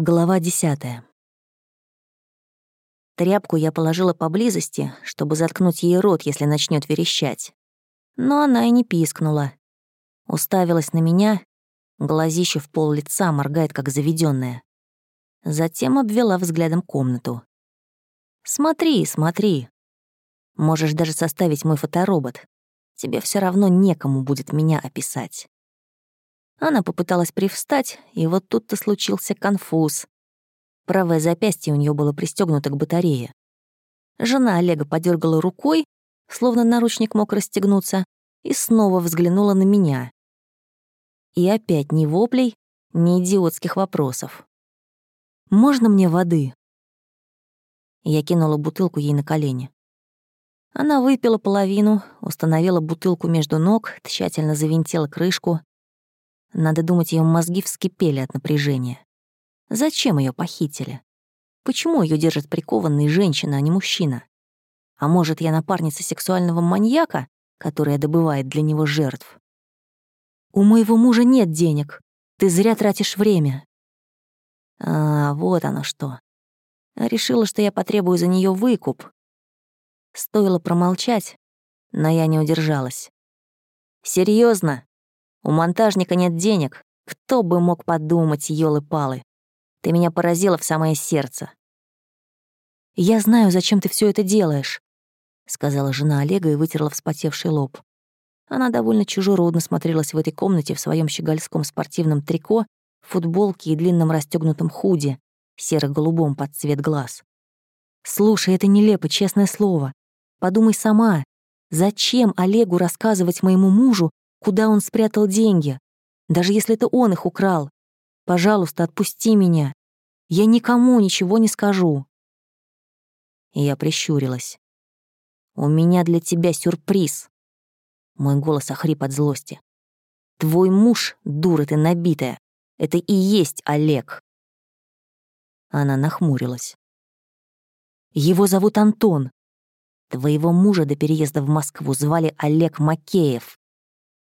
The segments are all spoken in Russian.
Глава десятая. Тряпку я положила поблизости, чтобы заткнуть ей рот, если начнет верещать. Но она и не пискнула. Уставилась на меня, глазище в пол лица моргает, как заведенная. Затем обвела взглядом комнату. «Смотри, смотри. Можешь даже составить мой фоторобот. Тебе все равно некому будет меня описать». Она попыталась привстать, и вот тут-то случился конфуз. Правое запястье у нее было пристегнуто к батарее. Жена Олега подергала рукой, словно наручник мог расстегнуться, и снова взглянула на меня. И опять ни воплей, ни идиотских вопросов. «Можно мне воды?» Я кинула бутылку ей на колени. Она выпила половину, установила бутылку между ног, тщательно завинтила крышку, надо думать, ее мозги вскипели от напряжения. Зачем ее похитили? Почему ее держит прикованной женщина, а не мужчина? А может, я напарница сексуального маньяка, которая добывает для него жертв? У моего мужа нет денег. Ты зря тратишь время. А, вот оно что. Решила, что я потребую за нее выкуп. Стоило промолчать, но я не удержалась. Серьезно, у монтажника нет денег. Кто бы мог подумать, елы-палы. Ты меня поразила в самое сердце. «Я знаю, зачем ты все это делаешь», — сказала жена Олега и вытерла вспотевший лоб. Она довольно чужеродно смотрелась в этой комнате в своем щегольском спортивном трико, футболке и длинном расстегнутом худе, серо-голубом под цвет глаз. «Слушай, это нелепо, честное слово. Подумай сама, зачем Олегу рассказывать моему мужу, Куда он спрятал деньги? Даже если это он их украл. Пожалуйста, отпусти меня. Я никому ничего не скажу. И я прищурилась. «У меня для тебя сюрприз». Мой голос охрип от злости. «Твой муж, дура ты набитая, это и есть Олег». Она нахмурилась. «Его зовут Антон. Твоего мужа до переезда в Москву звали Олег Макеев.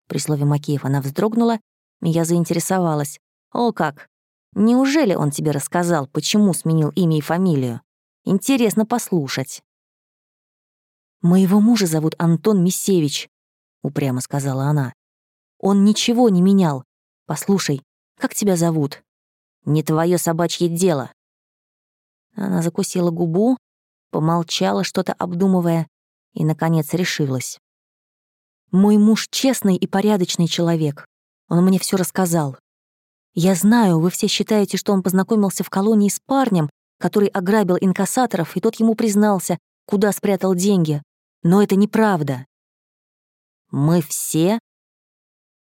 При слове Макеев она вздрогнула, и я заинтересовалась. «О как! Неужели он тебе рассказал, почему сменил имя и фамилию? Интересно послушать». «Моего мужа зовут Антон Мисевич», — упрямо сказала она. «Он ничего не менял. Послушай, как тебя зовут?» «Не твое собачье дело». Она закусила губу, помолчала, что-то обдумывая, и, наконец, решилась. Мой муж честный и порядочный человек. Он мне все рассказал. Я знаю, вы все считаете, что он познакомился в колонии с парнем, который ограбил инкассаторов, и тот ему признался, куда спрятал деньги. Но это неправда. Мы все?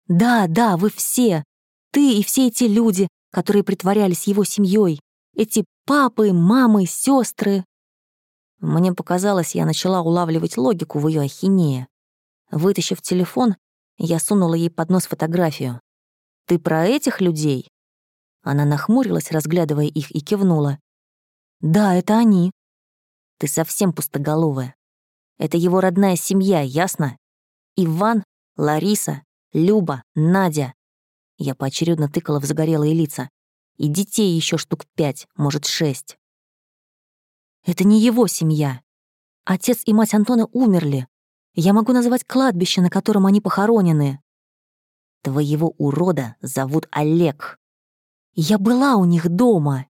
Да, да, вы все. Ты и все эти люди, которые притворялись его семьей. Эти папы, мамы, сестры. Мне показалось, я начала улавливать логику в ее ахинее. Вытащив телефон, я сунула ей под нос фотографию. «Ты про этих людей?» Она нахмурилась, разглядывая их, и кивнула. «Да, это они». «Ты совсем пустоголовая. Это его родная семья, ясно? Иван, Лариса, Люба, Надя». Я поочередно тыкала в загорелые лица. И детей еще штук пять, может, шесть. «Это не его семья. Отец и мать Антона умерли. Я могу назвать кладбище, на котором они похоронены. Твоего урода зовут Олег. Я была у них дома.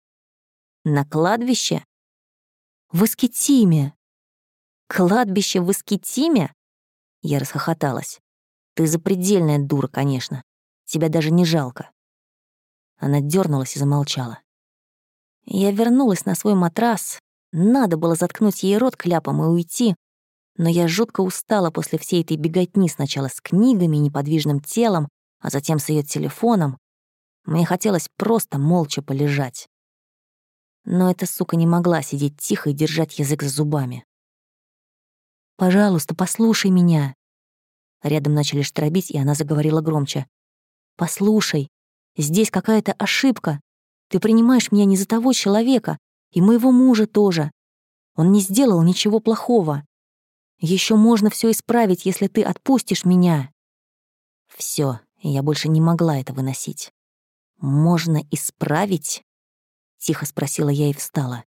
На кладбище? В Искитиме. Кладбище в Искитиме? Я расхохоталась. Ты запредельная дура, конечно. Тебя даже не жалко. Она дернулась и замолчала. Я вернулась на свой матрас. Надо было заткнуть ей рот кляпом и уйти, но я жутко устала после всей этой беготни сначала с книгами, неподвижным телом, а затем с ее телефоном. Мне хотелось просто молча полежать. Но эта сука не могла сидеть тихо и держать язык за зубами. «Пожалуйста, послушай меня». Рядом начали штробить, и она заговорила громче. «Послушай, здесь какая-то ошибка. Ты принимаешь меня не за того человека, и моего мужа тоже. Он не сделал ничего плохого. Еще можно все исправить, если ты отпустишь меня. Все, я больше не могла это выносить. Можно исправить? Тихо спросила я и встала.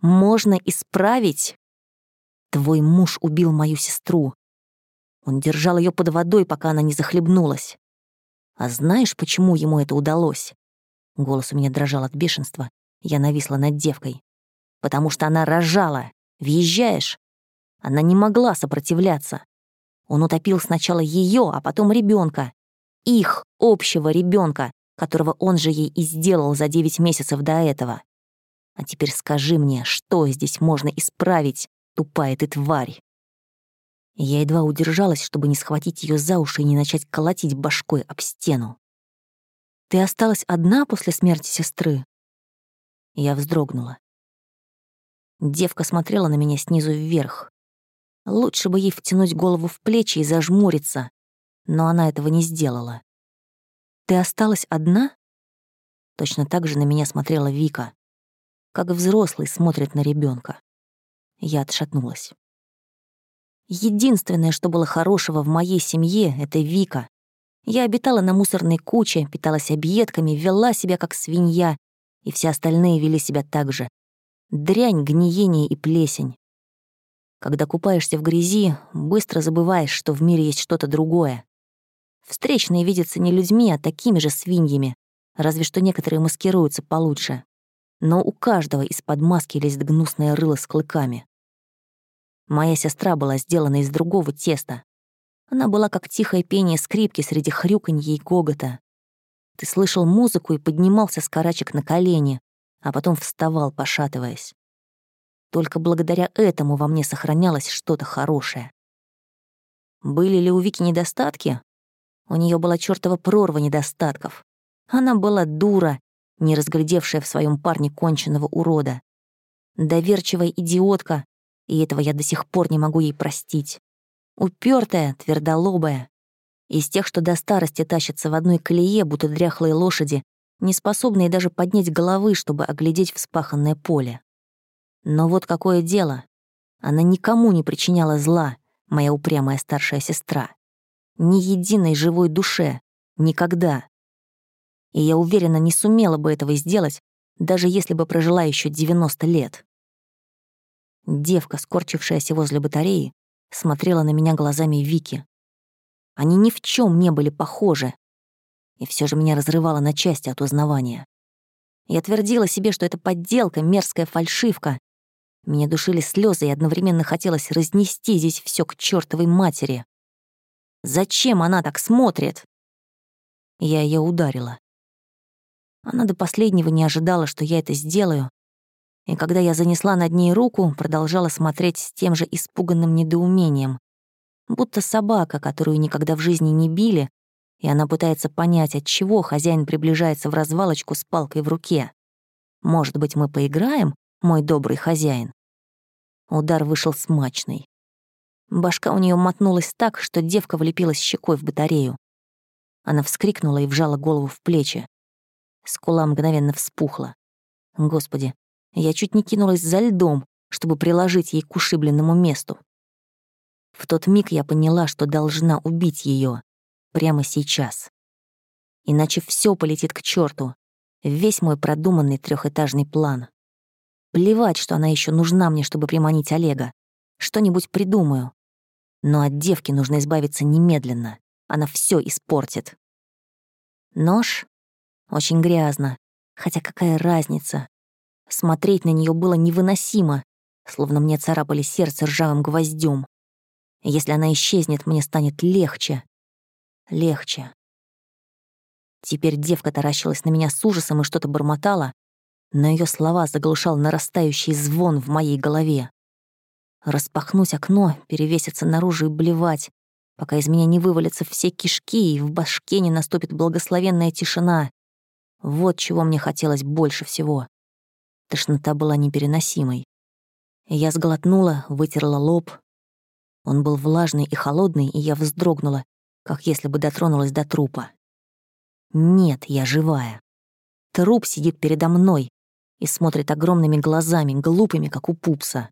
«Можно исправить?» Твой муж убил мою сестру. Он держал ее под водой, пока она не захлебнулась. А знаешь, почему ему это удалось? Голос у меня дрожал от бешенства. Я нависла над девкой. Потому что она рожала. Въезжаешь? Она не могла сопротивляться. Он утопил сначала ее, а потом ребенка. Их общего ребенка, которого он же ей и сделал за девять месяцев до этого. А теперь скажи мне, что здесь можно исправить, тупая ты тварь?» Я едва удержалась, чтобы не схватить ее за уши и не начать колотить башкой об стену. «Ты осталась одна после смерти сестры?» Я вздрогнула. Девка смотрела на меня снизу вверх. Лучше бы ей втянуть голову в плечи и зажмуриться, но она этого не сделала. «Ты осталась одна?» Точно так же на меня смотрела Вика, как взрослый смотрит на ребенка. Я отшатнулась. Единственное, что было хорошего в моей семье, — это Вика. Я обитала на мусорной куче, питалась объедками, вела себя как свинья, и все остальные вели себя так же. Дрянь, гниение и плесень. Когда купаешься в грязи, быстро забываешь, что в мире есть что-то другое. Встречные видятся не людьми, а такими же свиньями, разве что некоторые маскируются получше но у каждого из-под маски лезет гнусное рыло с клыками. Моя сестра была сделана из другого теста. Она была как тихое пение скрипки среди хрюканья и гогота. Ты слышал музыку и поднимался с карачек на колени, а потом вставал, пошатываясь. Только благодаря этому во мне сохранялось что-то хорошее. Были ли у Вики недостатки? У нее была чертова прорва недостатков. Она была дура не разглядевшая в своем парне конченного урода. Доверчивая идиотка, и этого я до сих пор не могу ей простить. Упертая, твердолобая. Из тех, что до старости тащатся в одной колее, будто дряхлые лошади, не способные даже поднять головы, чтобы оглядеть вспаханное поле. Но вот какое дело. Она никому не причиняла зла, моя упрямая старшая сестра. Ни единой живой душе. Никогда и я уверена, не сумела бы этого сделать, даже если бы прожила еще 90 лет. Девка, скорчившаяся возле батареи, смотрела на меня глазами Вики. Они ни в чем не были похожи, и все же меня разрывало на части от узнавания. Я твердила себе, что это подделка, мерзкая фальшивка. Меня душили слезы, и одновременно хотелось разнести здесь все к чертовой матери. Зачем она так смотрит? Я ее ударила. Она до последнего не ожидала, что я это сделаю, и когда я занесла над ней руку, продолжала смотреть с тем же испуганным недоумением, будто собака, которую никогда в жизни не били, и она пытается понять, от чего хозяин приближается в развалочку с палкой в руке. «Может быть, мы поиграем, мой добрый хозяин?» Удар вышел смачный. Башка у нее мотнулась так, что девка влепилась щекой в батарею. Она вскрикнула и вжала голову в плечи. Скула мгновенно вспухла. Господи, я чуть не кинулась за льдом, чтобы приложить ей к ушибленному месту. В тот миг я поняла, что должна убить ее прямо сейчас. Иначе все полетит к черту. Весь мой продуманный трехэтажный план. Плевать, что она еще нужна мне, чтобы приманить Олега. Что-нибудь придумаю. Но от девки нужно избавиться немедленно. Она все испортит. Нож очень грязно. Хотя какая разница? Смотреть на нее было невыносимо, словно мне царапали сердце ржавым гвоздем. Если она исчезнет, мне станет легче. Легче. Теперь девка таращилась на меня с ужасом и что-то бормотала, но ее слова заглушал нарастающий звон в моей голове. Распахнуть окно, перевеситься наружу и блевать, пока из меня не вывалятся все кишки и в башке не наступит благословенная тишина. Вот чего мне хотелось больше всего. Тошнота была непереносимой. Я сглотнула, вытерла лоб. Он был влажный и холодный, и я вздрогнула, как если бы дотронулась до трупа. Нет, я живая. Труп сидит передо мной и смотрит огромными глазами, глупыми, как у пупса.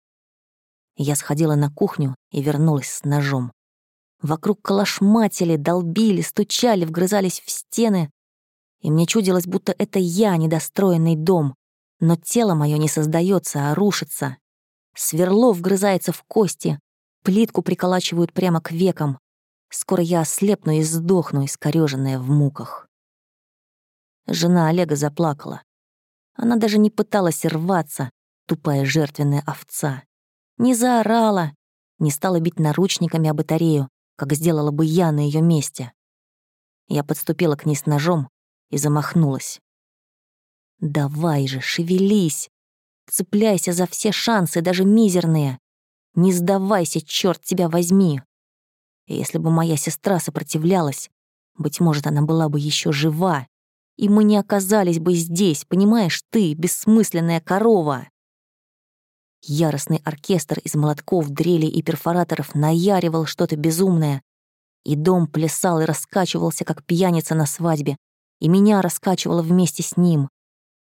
Я сходила на кухню и вернулась с ножом. Вокруг калашматили, долбили, стучали, вгрызались в стены, и мне чудилось, будто это я, недостроенный дом, Но тело мое не создается, а рушится. Сверло вгрызается в кости, плитку приколачивают прямо к векам. Скоро я ослепну и сдохну, искорёженная в муках. Жена Олега заплакала. Она даже не пыталась рваться, тупая жертвенная овца. Не заорала, не стала бить наручниками о батарею, как сделала бы я на ее месте. Я подступила к ней с ножом и замахнулась. «Давай же, шевелись! Цепляйся за все шансы, даже мизерные! Не сдавайся, черт тебя возьми!» И если бы моя сестра сопротивлялась, быть может, она была бы еще жива, и мы не оказались бы здесь, понимаешь ты, бессмысленная корова. Яростный оркестр из молотков, дрелей и перфораторов наяривал что-то безумное, и дом плясал и раскачивался, как пьяница на свадьбе, и меня раскачивало вместе с ним.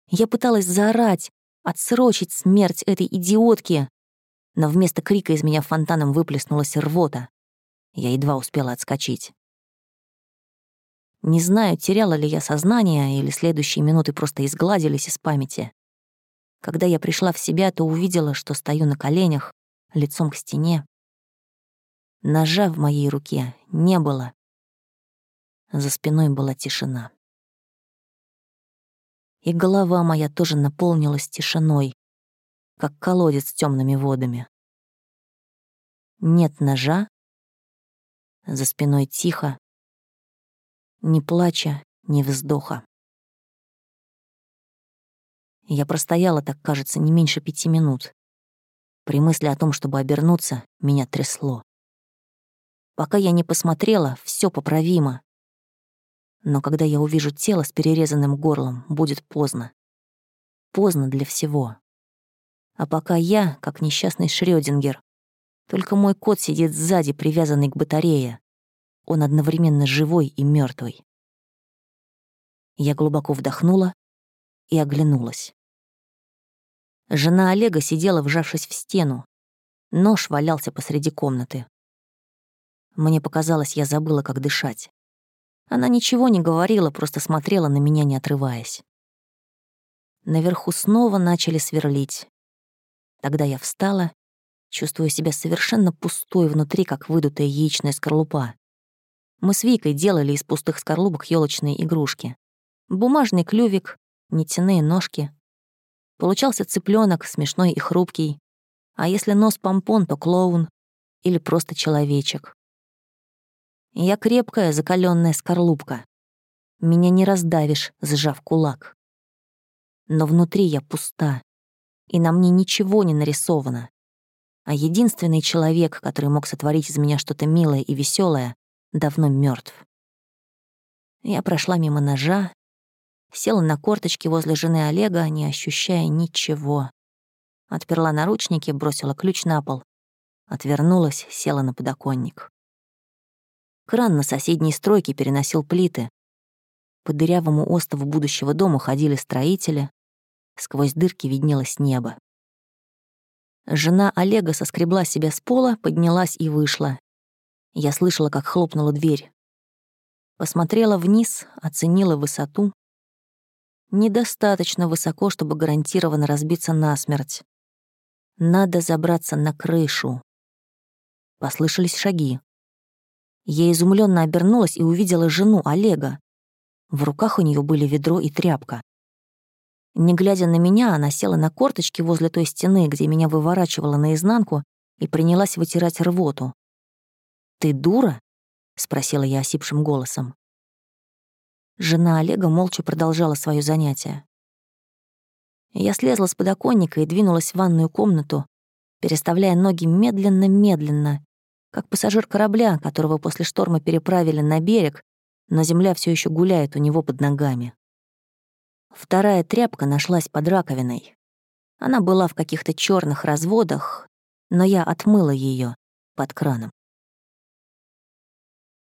Я пыталась заорать, отсрочить смерть этой идиотки, но вместо крика из меня фонтаном выплеснулась рвота. Я едва успела отскочить. Не знаю, теряла ли я сознание, или следующие минуты просто изгладились из памяти. Когда я пришла в себя, то увидела, что стою на коленях, лицом к стене. Ножа в моей руке не было. За спиной была тишина. И голова моя тоже наполнилась тишиной, как колодец с темными водами. Нет ножа, за спиной тихо, ни плача, ни вздоха. Я простояла, так кажется, не меньше пяти минут. При мысли о том, чтобы обернуться, меня трясло. Пока я не посмотрела, все поправимо. Но когда я увижу тело с перерезанным горлом, будет поздно. Поздно для всего. А пока я, как несчастный Шрёдингер, только мой кот сидит сзади, привязанный к батарее, он одновременно живой и мертвый. Я глубоко вдохнула и оглянулась. Жена Олега сидела, вжавшись в стену. Нож валялся посреди комнаты. Мне показалось, я забыла, как дышать. Она ничего не говорила, просто смотрела на меня, не отрываясь. Наверху снова начали сверлить. Тогда я встала, чувствуя себя совершенно пустой внутри, как выдутая яичная скорлупа. Мы с Викой делали из пустых скорлупок елочные игрушки. Бумажный клювик, нитяные ножки. Получался цыпленок, смешной и хрупкий. А если нос помпон, то клоун или просто человечек. Я крепкая, закаленная скорлупка. Меня не раздавишь, сжав кулак. Но внутри я пуста, и на мне ничего не нарисовано. А единственный человек, который мог сотворить из меня что-то милое и веселое, давно мертв. Я прошла мимо ножа, села на корточки возле жены Олега, не ощущая ничего. Отперла наручники, бросила ключ на пол. Отвернулась, села на подоконник. Кран на соседней стройке переносил плиты. По дырявому острову будущего дома ходили строители. Сквозь дырки виднелось небо. Жена Олега соскребла себя с пола, поднялась и вышла, я слышала, как хлопнула дверь. Посмотрела вниз, оценила высоту. Недостаточно высоко, чтобы гарантированно разбиться насмерть. Надо забраться на крышу. Послышались шаги. Я изумленно обернулась и увидела жену Олега. В руках у нее были ведро и тряпка. Не глядя на меня, она села на корточки возле той стены, где меня выворачивала наизнанку, и принялась вытирать рвоту. «Ты дура?» — спросила я осипшим голосом. Жена Олега молча продолжала свое занятие. Я слезла с подоконника и двинулась в ванную комнату, переставляя ноги медленно-медленно, как пассажир корабля, которого после шторма переправили на берег, но земля все еще гуляет у него под ногами. Вторая тряпка нашлась под раковиной. Она была в каких-то черных разводах, но я отмыла ее под краном.